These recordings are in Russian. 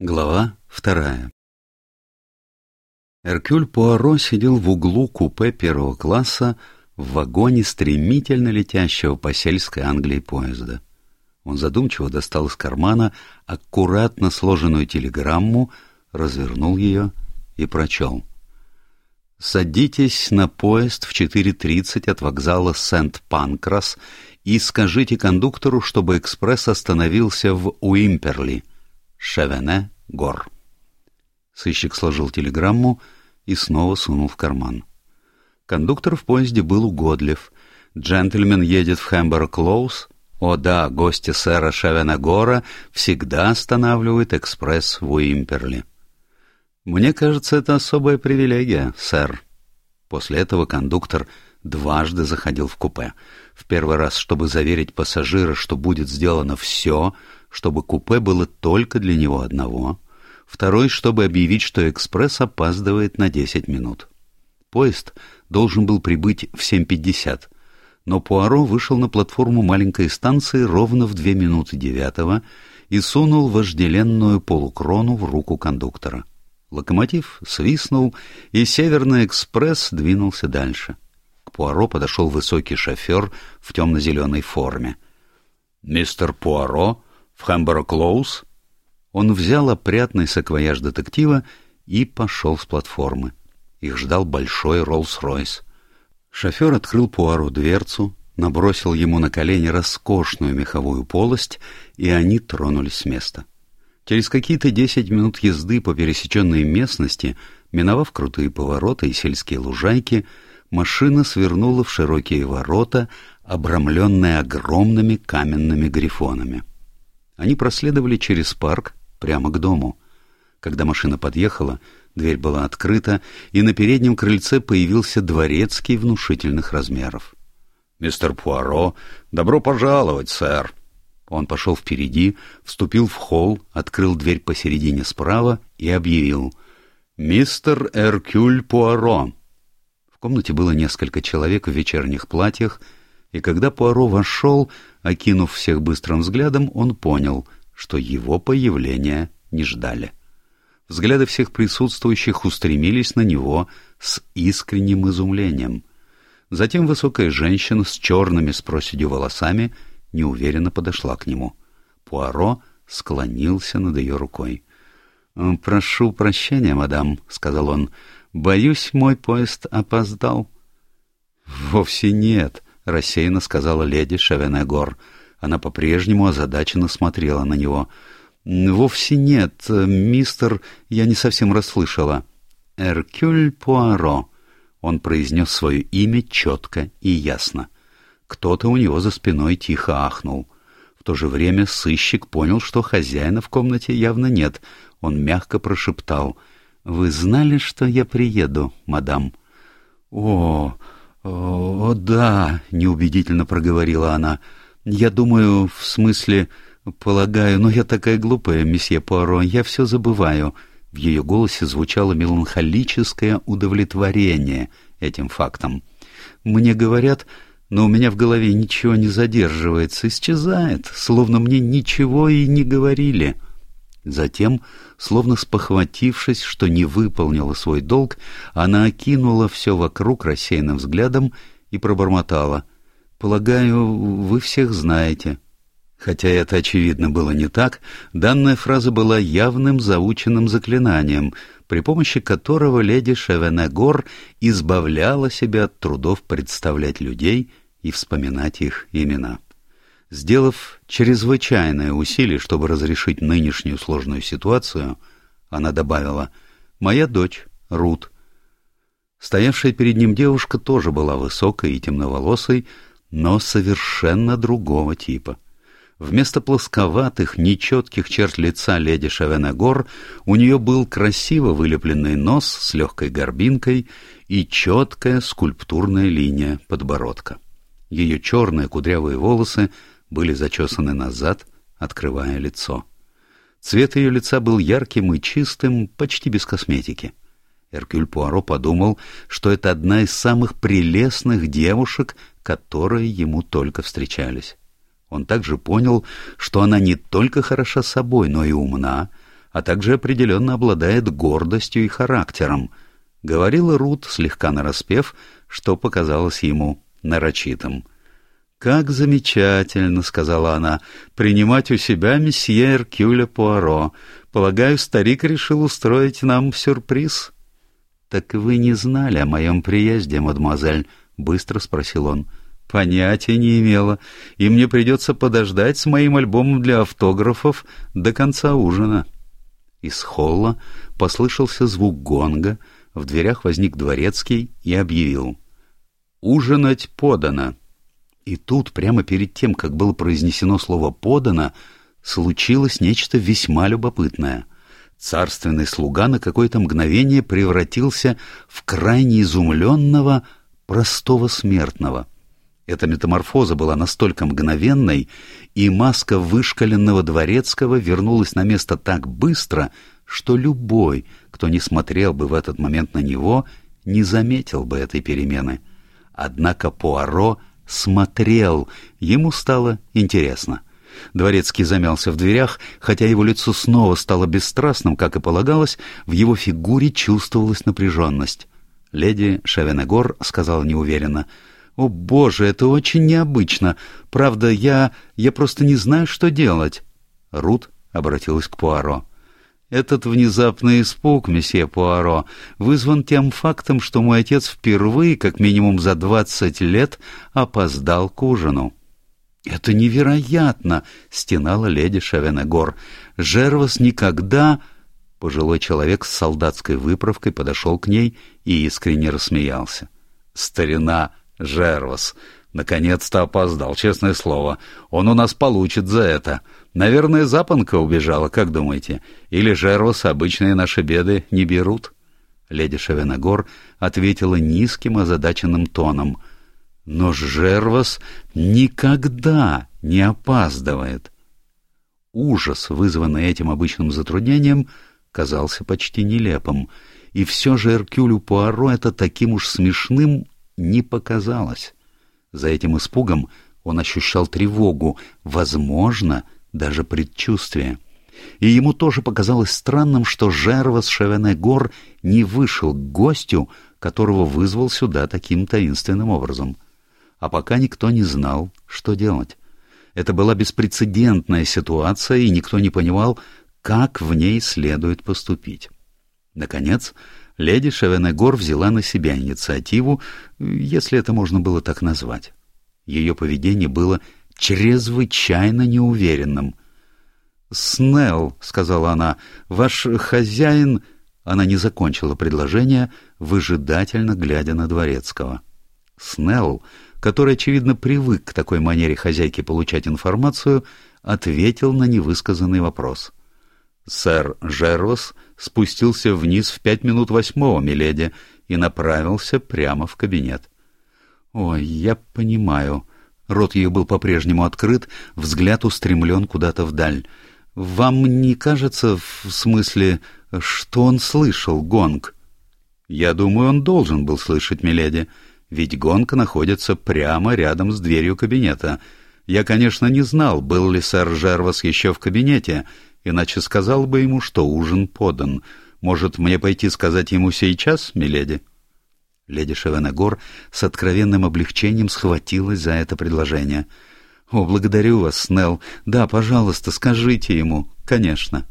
Глава вторая Эркюль Пуаро сидел в углу купе первого класса в вагоне стремительно летящего по сельской Англии поезда. Он задумчиво достал из кармана аккуратно сложенную телеграмму, развернул ее и прочел. «Садитесь на поезд в 4.30 от вокзала Сент-Панкрас и скажите кондуктору, чтобы экспресс остановился в Уимперли». Шевене Гор. Сыщик сложил телеграмму и снова сунул в карман. Кондуктор в поезде был угодлив. Джентльмен едет в Хэмбер-Клоуз. О да, гости сэра Шевена Гора всегда останавливают экспресс в Уимперли. Мне кажется, это особая привилегия, сэр. После этого кондуктор дважды заходил в купе. В первый раз, чтобы заверить пассажира, что будет сделано все, чтобы купе было только для него одного, второй, чтобы объявить, что экспресс опаздывает на 10 минут. Поезд должен был прибыть в 7.50, но Пуаро вышел на платформу маленькой станции ровно в две минуты девятого и сунул вожделенную полукрону в руку кондуктора. Локомотив свистнул, и Северный экспресс двинулся дальше. Пуаро подошел высокий шофер в темно-зеленой форме. «Мистер Пуаро?» в Хэмборо-Клоуз, он взял опрятный саквояж детектива и пошел с платформы. Их ждал большой Роллс-Ройс. Шофер открыл Пуару дверцу, набросил ему на колени роскошную меховую полость, и они тронулись с места. Через какие-то десять минут езды по пересеченной местности, миновав крутые повороты и сельские лужайки, машина свернула в широкие ворота, обрамленные огромными каменными грифонами. Они проследовали через парк прямо к дому. Когда машина подъехала, дверь была открыта, и на переднем крыльце появился дворецкий внушительных размеров. «Мистер Пуаро, добро пожаловать, сэр!» Он пошел впереди, вступил в холл, открыл дверь посередине справа и объявил «Мистер Эркюль Пуаро». В комнате было несколько человек в вечерних платьях, и когда Пуаро вошел, окинув всех быстрым взглядом, он понял, что его появления не ждали. Взгляды всех присутствующих устремились на него с искренним изумлением. Затем высокая женщина с черными с проседью волосами неуверенно подошла к нему. Пуаро склонился над ее рукой. «Прошу прощения, мадам», — сказал он. «Боюсь, мой поезд опоздал». «Вовсе нет», — рассеянно сказала леди Шевенегор. Она по-прежнему озадаченно смотрела на него. «Вовсе нет, мистер, я не совсем расслышала». «Эркюль Пуаро». Он произнес свое имя четко и ясно. Кто-то у него за спиной тихо ахнул. В то же время сыщик понял, что хозяина в комнате явно нет. Он мягко прошептал. «Вы знали, что я приеду, мадам?» «О, «О, да», — неубедительно проговорила она. «Я думаю, в смысле, полагаю, но я такая глупая, месье Пуаро, я все забываю». В ее голосе звучало меланхолическое удовлетворение этим фактом. «Мне говорят, но у меня в голове ничего не задерживается, исчезает, словно мне ничего и не говорили». Затем, словно спохватившись, что не выполнила свой долг, она окинула все вокруг рассеянным взглядом и пробормотала. «Полагаю, вы всех знаете». Хотя это, очевидно, было не так, данная фраза была явным заученным заклинанием, при помощи которого леди Шевенегор избавляла себя от трудов представлять людей и вспоминать их имена. Сделав чрезвычайное усилие, чтобы разрешить нынешнюю сложную ситуацию, она добавила «Моя дочь, Рут». Стоявшая перед ним девушка тоже была высокой и темноволосой, но совершенно другого типа. Вместо плосковатых, нечетких черт лица леди Шевенегор у нее был красиво вылепленный нос с легкой горбинкой и четкая скульптурная линия подбородка. Ее черные кудрявые волосы были зачесаны назад, открывая лицо. Цвет ее лица был ярким и чистым, почти без косметики. Эркюль Пуаро подумал, что это одна из самых прелестных девушек, которые ему только встречались. Он также понял, что она не только хороша собой, но и умна, а также определенно обладает гордостью и характером. Говорила Рут, слегка нараспев, что показалось ему нарочитым. «Как замечательно», — сказала она, — «принимать у себя месье Эркюля Пуаро. Полагаю, старик решил устроить нам сюрприз». «Так вы не знали о моем приезде, мадемуазель?» — быстро спросил он. «Понятия не имела, и мне придется подождать с моим альбомом для автографов до конца ужина». Из холла послышался звук гонга, в дверях возник дворецкий и объявил. «Ужинать подано». И тут, прямо перед тем, как было произнесено слово «подано», случилось нечто весьма любопытное. Царственный слуга на какое-то мгновение превратился в крайне изумленного, простого смертного. Эта метаморфоза была настолько мгновенной, и маска вышкаленного дворецкого вернулась на место так быстро, что любой, кто не смотрел бы в этот момент на него, не заметил бы этой перемены. Однако Пуаро смотрел, ему стало интересно. Дворецкий замялся в дверях, хотя его лицо снова стало бесстрастным, как и полагалось, в его фигуре чувствовалась напряженность. Леди Шевенегор сказала неуверенно, «О, боже, это очень необычно. Правда, я... я просто не знаю, что делать». Рут обратилась к Пуаро. Этот внезапный испуг, месье Пуаро, вызван тем фактом, что мой отец впервые, как минимум за двадцать лет, опоздал к ужину. «Это невероятно!» — стенала леди Шевенегор. «Жервас никогда...» Пожилой человек с солдатской выправкой подошел к ней и искренне рассмеялся. «Старина Жервас! Наконец-то опоздал, честное слово. Он у нас получит за это. Наверное, запонка убежала, как думаете? Или Жервас обычные наши беды не берут?» Леди Шевенагор ответила низким озадаченным тоном. «Но Жервас никогда не опаздывает». Ужас, вызванный этим обычным затруднением, казался почти нелепым, и все же Эркюлю Пуаро это таким уж смешным не показалось. За этим испугом он ощущал тревогу, возможно, даже предчувствие. И ему тоже показалось странным, что Жервас Шевенегор не вышел к гостю, которого вызвал сюда таким таинственным образом. А пока никто не знал, что делать. Это была беспрецедентная ситуация, и никто не понимал, как в ней следует поступить. Наконец, леди Шевенегор взяла на себя инициативу, если это можно было так назвать. Ее поведение было чрезвычайно неуверенным. «Снелл», — сказала она, — «ваш хозяин...» Она не закончила предложение, выжидательно глядя на Дворецкого. Снелл, который, очевидно, привык к такой манере хозяйки получать информацию, ответил на невысказанный вопрос. Сэр Жервас спустился вниз в пять минут восьмого, миледи, и направился прямо в кабинет. «Ой, я понимаю». Рот ее был по-прежнему открыт, взгляд устремлен куда-то вдаль. «Вам не кажется, в смысле, что он слышал гонг?» «Я думаю, он должен был слышать, миледи, ведь гонг находится прямо рядом с дверью кабинета. Я, конечно, не знал, был ли сэр Жервас еще в кабинете, иначе сказал бы ему, что ужин подан. Может, мне пойти сказать ему сейчас, миледи?» Леди Шевенегор с откровенным облегчением схватилась за это предложение. «О, благодарю вас, Снелл. Да, пожалуйста, скажите ему. Конечно».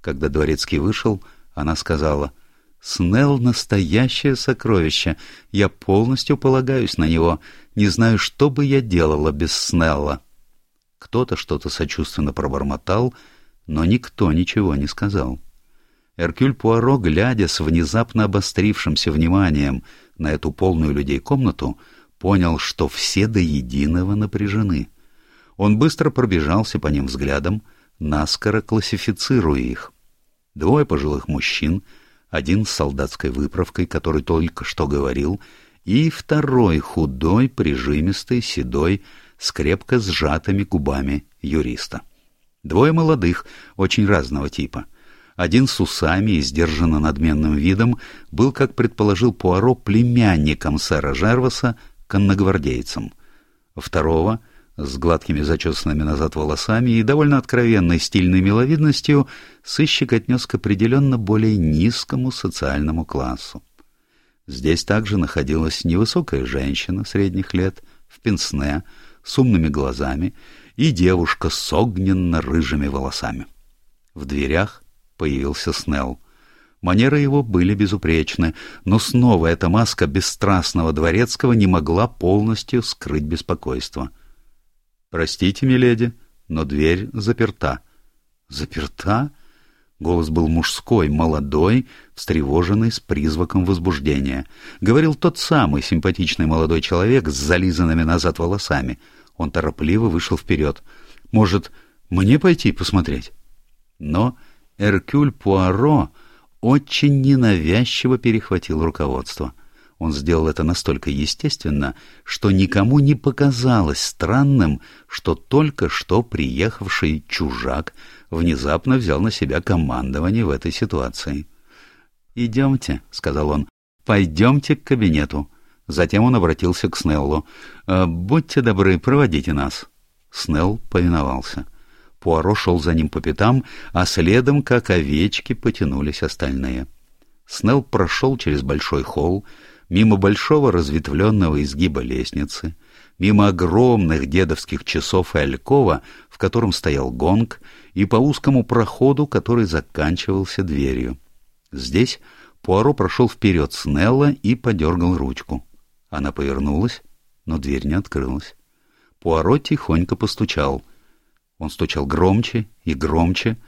Когда Дворецкий вышел, она сказала, «Снелл — настоящее сокровище. Я полностью полагаюсь на него. Не знаю, что бы я делала без Снелла». Кто-то что-то сочувственно пробормотал, — но никто ничего не сказал. Эркюль Пуаро, глядя с внезапно обострившимся вниманием на эту полную людей комнату, понял, что все до единого напряжены. Он быстро пробежался по ним взглядом, наскоро классифицируя их. Двое пожилых мужчин, один с солдатской выправкой, который только что говорил, и второй худой, прижимистый, седой, с крепко сжатыми губами юриста. Двое молодых, очень разного типа. Один с усами и сдержанно надменным видом был, как предположил Пуаро, племянником сэра Жерваса, конногвардейцем. Второго, С гладкими зачесанными назад волосами и довольно откровенной стильной миловидностью сыщик отнес к определенно более низкому социальному классу. Здесь также находилась невысокая женщина средних лет, в пенсне, с умными глазами, и девушка с огненно-рыжими волосами. В дверях появился Снелл. Манеры его были безупречны, но снова эта маска бесстрастного дворецкого не могла полностью скрыть беспокойство. «Простите, миледи, но дверь заперта». «Заперта?» Голос был мужской, молодой, встревоженный, с призвуком возбуждения. Говорил тот самый симпатичный молодой человек с зализанными назад волосами. Он торопливо вышел вперед. «Может, мне пойти посмотреть?» Но Эркюль Пуаро очень ненавязчиво перехватил руководство. Он сделал это настолько естественно, что никому не показалось странным, что только что приехавший чужак внезапно взял на себя командование в этой ситуации. «Идемте», — сказал он, — «пойдемте к кабинету». Затем он обратился к Снеллу. «Э, «Будьте добры, проводите нас». Снелл повиновался. Пуаро шел за ним по пятам, а следом, как овечки, потянулись остальные. Снелл прошел через большой холл, мимо большого разветвленного изгиба лестницы, мимо огромных дедовских часов и алькова, в котором стоял гонг, и по узкому проходу, который заканчивался дверью. Здесь Пуаро прошел вперед Снелла и подергал ручку. Она повернулась, но дверь не открылась. Пуаро тихонько постучал. Он стучал громче и громче,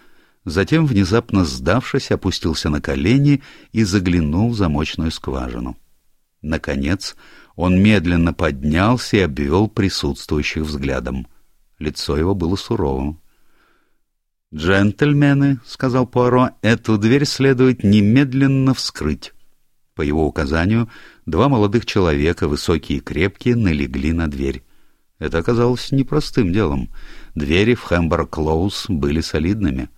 затем, внезапно сдавшись, опустился на колени и заглянул в замочную скважину. Наконец, он медленно поднялся и обвел присутствующих взглядом. Лицо его было суровым. «Джентльмены», — сказал Пуаро, — «эту дверь следует немедленно вскрыть». По его указанию, два молодых человека, высокие и крепкие, налегли на дверь. Это оказалось непростым делом. Двери в Хэмбор-Клоуз были солидными.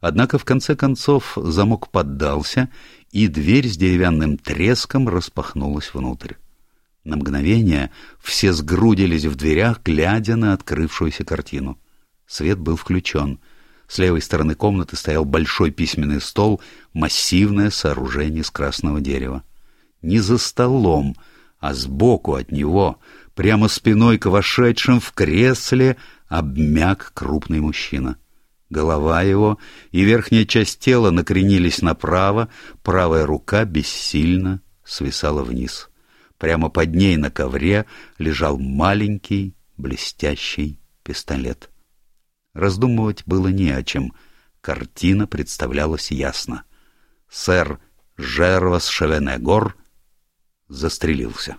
Однако, в конце концов, замок поддался, и дверь с деревянным треском распахнулась внутрь. На мгновение все сгрудились в дверях, глядя на открывшуюся картину. Свет был включен. С левой стороны комнаты стоял большой письменный стол, массивное сооружение из красного дерева. Не за столом, а сбоку от него — Прямо спиной к вошедшим в кресле обмяк крупный мужчина. Голова его и верхняя часть тела накренились направо, правая рука бессильно свисала вниз. Прямо под ней на ковре лежал маленький блестящий пистолет. Раздумывать было не о чем. Картина представлялась ясно. Сэр Жервас Шевенегор застрелился.